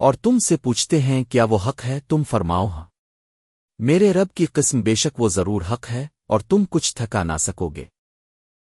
اور تم سے پوچھتے ہیں کیا وہ حق ہے، تم فرماؤ ہاں۔ میرے رب کی قسم بے شک وہ ضرور حق ہے اور تم کچھ تھکا نہ سکو گے۔